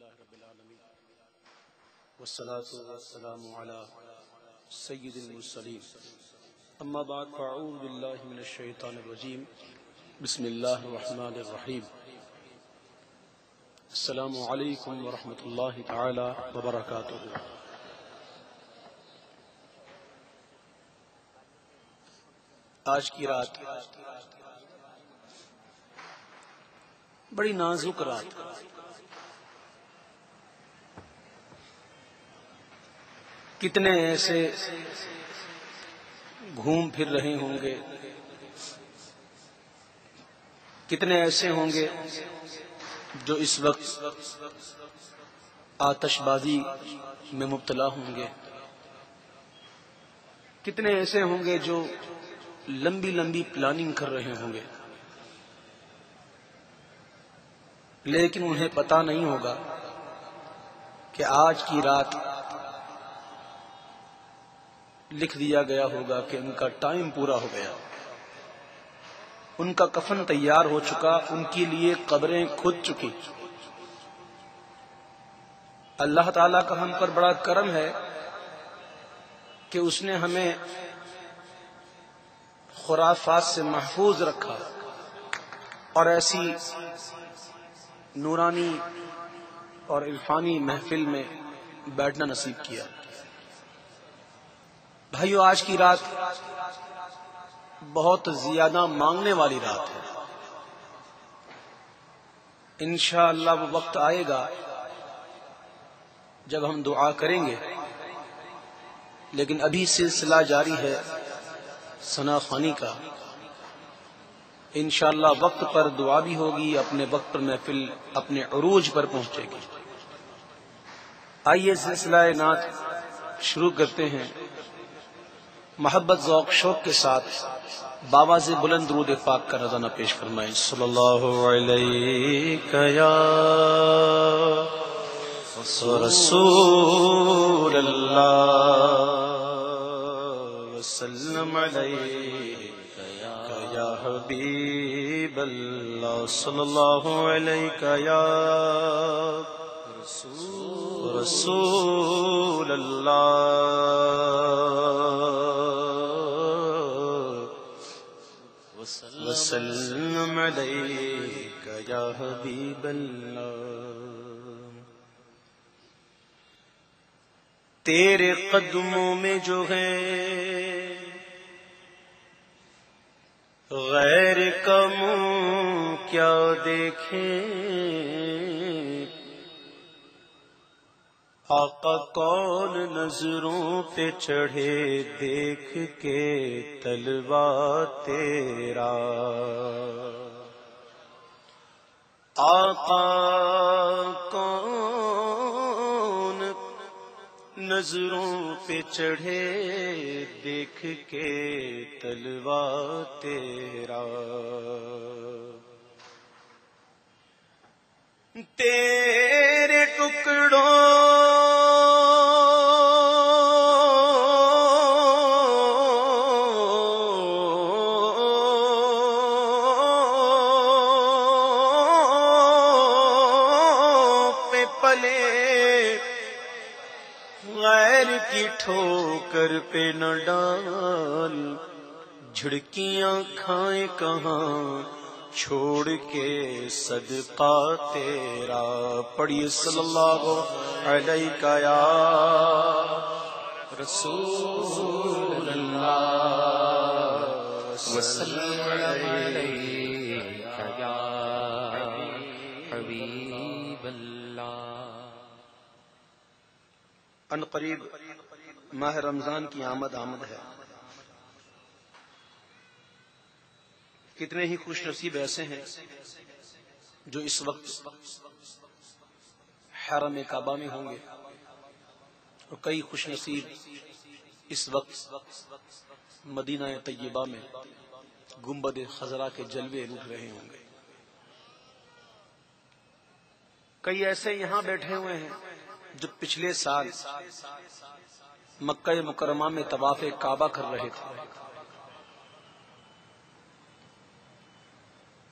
لله رب العالمين والصلاة والسلام على سيد المرسلين أما بعد فأعوذ بالله من الشيطان الرجيم بسم الله الرحمن الرحيم السلام عليكم ورحمة الله تعالى وبركاته آج کی رات بڑی نازک رات۔ کتنے ایسے گھوم پھر رہے ہوں گے؟ کتنے ایسے ہوں گے جو اس وقت آتش بازی میں مبتلا ہوں گے؟ کتنے ایسے ہوں گے جو لمبی لمبی پلاننگ کر رہے ہوں گے؟ لیکن انہیں پتا نہیں ہوگا کہ آج کی رات لکھ دیا گیا ہوگا کہ ان کا ٹائم پورا ہو گیا۔ ان کا کفن تیار ہو چکا، ان کے لیے قبریں کھد چکی۔ اللہ تعالی کا ہم پر بڑا کرم ہے کہ اس نے ہمیں خرافات سے محفوظ رکھا۔ اور ایسی نورانی اور عرفانی محفل میں بیٹھنا نصیب کیا۔ بھائیو، آج کی رات بہت زیادہ مانگنے والی رات ہے۔ انشاءاللہ وہ وقت آئے گا جب ہم دعا کریں گے۔ لیکن ابھی سلسلہ جاری ہے ثنا خانی کا۔ انشاءاللہ وقت پر دعا بھی ہوگی، اپنے وقت پر محفل اپنے عروج پر پہنچے گی۔ آئیے سلسلہ نعت شروع کرتے ہیں۔ محبت، ذوق، شوق کے ساتھ بابا سے بلند درود پاک کا رضانہ پیش فرمائیں۔ صلی اللہ علیہ یا رسول اللہ، وسلم علیہ یا حبیب اللہ، صلی اللہ علیہ یا رسول اللہ۔ وسلم عليك يا حبيب اللہ تیرے قدموں میں جو ہے غیر کا منہ کیا دیکھیں آقا کون نظروں پہ چڑھے دیکھ کے تلوا تیرا۔ آقا کون نظروں پہ چڑھے دیکھ کے تلوا تیرا۔ تیرے کہاں چھوڑ کے صدقہ تیرا؟ پڑھیے صلی اللہ علیہ کا یا رسول اللہ وسلم علیہ یا حبیب اللہ۔ ان قریب ماہ رمضان کی آمد آمد ہے۔ کتنے ہی خوش نصیب ایسے ہیں جو اس وقت حرم کعبہ میں ہوں گے۔ اور کئی خوش نصیب اس وقت مدینہ طیبہ میں گنبد خزرہ کے جلوے لوٹ رہے ہوں گے۔ کئی ایسے یہاں بیٹھے ہوئے ہیں جو پچھلے سال مکہ مکرمہ میں طواف کعبہ کر رہے تھے۔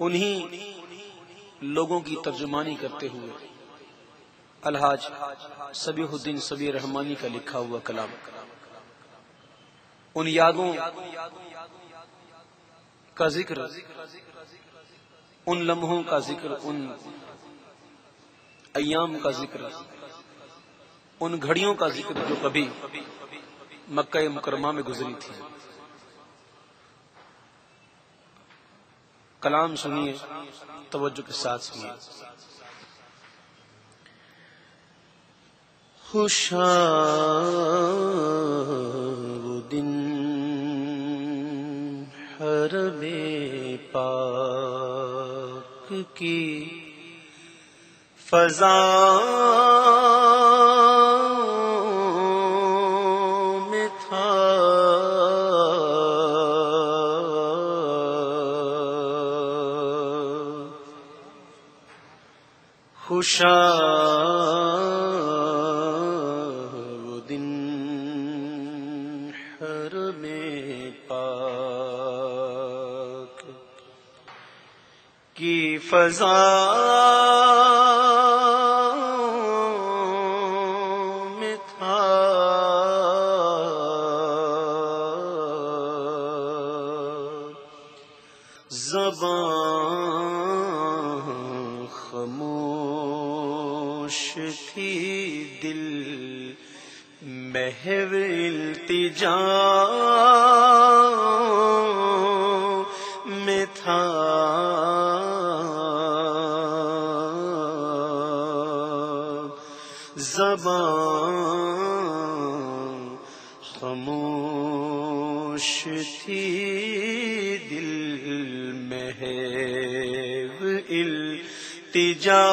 انہی لوگوں کی ترجمانی کرتے ہوئے الحاج سبی الدین سبی رحمانی کا لکھا ہوا کلام۔ ان یادوں کا ذکر، ان لمحوں کا ذکر، ان ایام کا ذکر، ان گھڑیوں کا ذکر جو کبھی مکہ مکرمہ میں گزری تھی۔ کلام سنیے توجہ کے ساتھ سنیے۔ خوشا وہ دن ہر بے پاک کی فضا خوشا وہ دن ہر میں پاک کی فضا زبان محو التجا میں تھا۔ زبان خاموش تھی دل محو التجا۔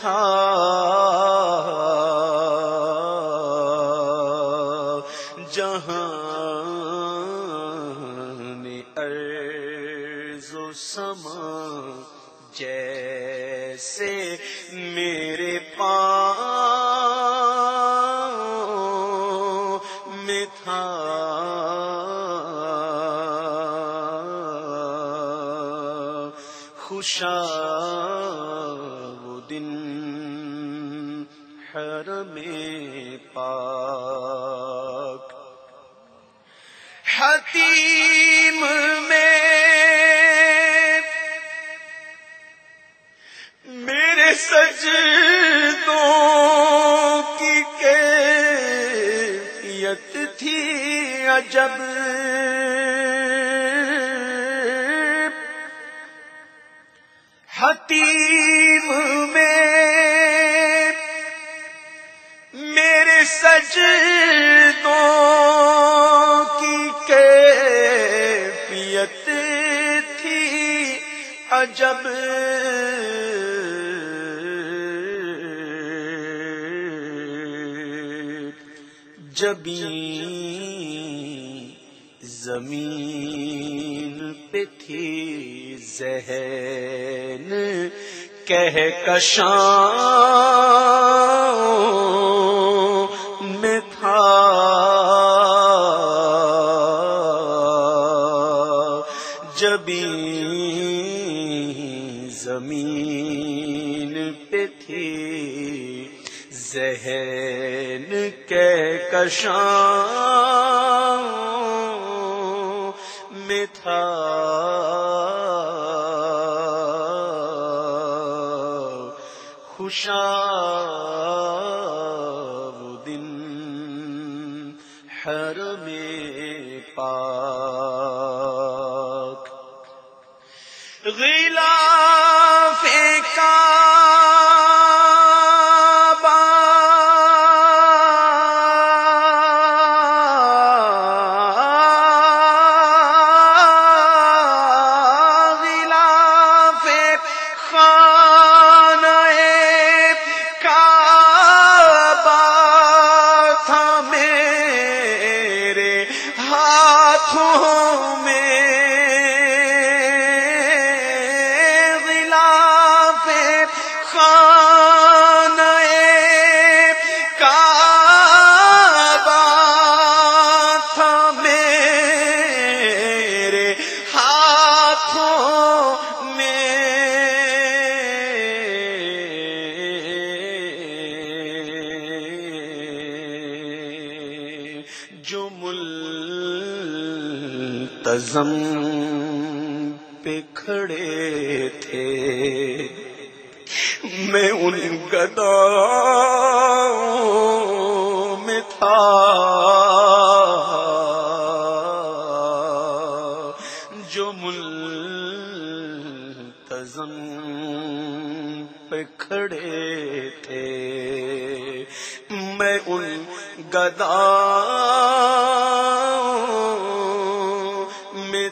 تھا۔ خوشا وہ دن ہر پاک۔ حتیم میں میرے سجدوں کی کیفیت تھی عجب۔ حتیم میں میرے سجدوں کی کیفیت تھی عجب جبی زمین پہ تھی ذہن کہکشاں میں تھا۔ جبی زمین پہ تھی۔ ذہن کہکشاں گشا وہ دن ہر جو ملتزم پہ کھڑے تھے میں ان گدا میں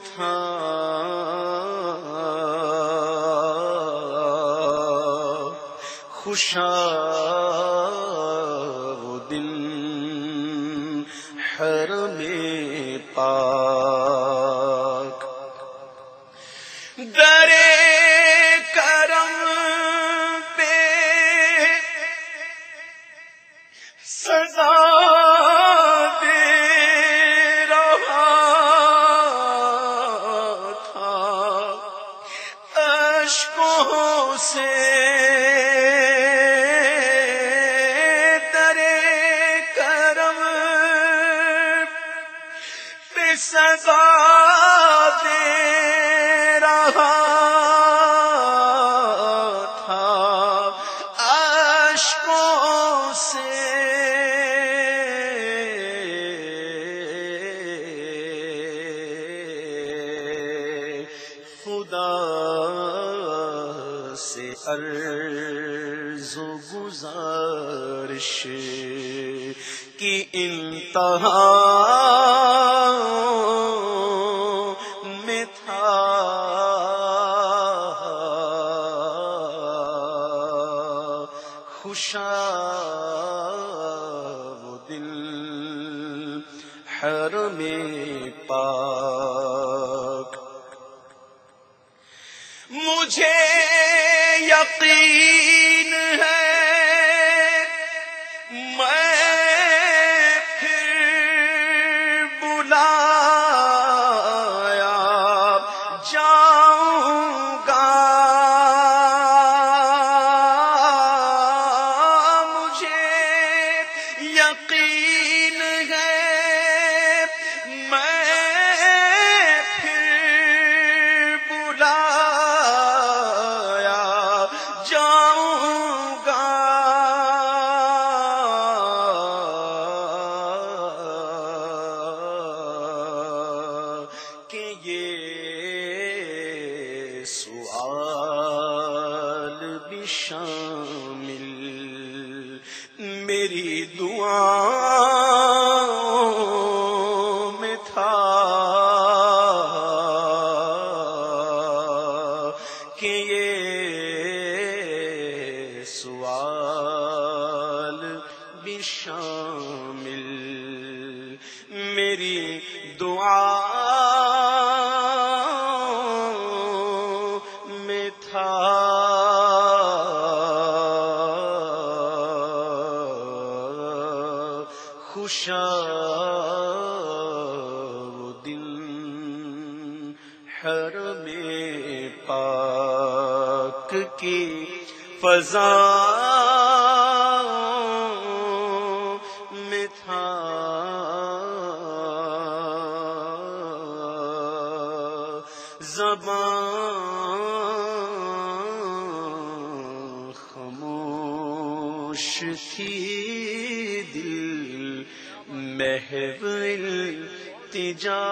دے حرم پاک۔ مجھے یقین ہے میں پھر بلا شامل میری دعا میں تھا کہ یہ سوال بھی شامل میری دعا زبان خاموش تھی دل محو التجا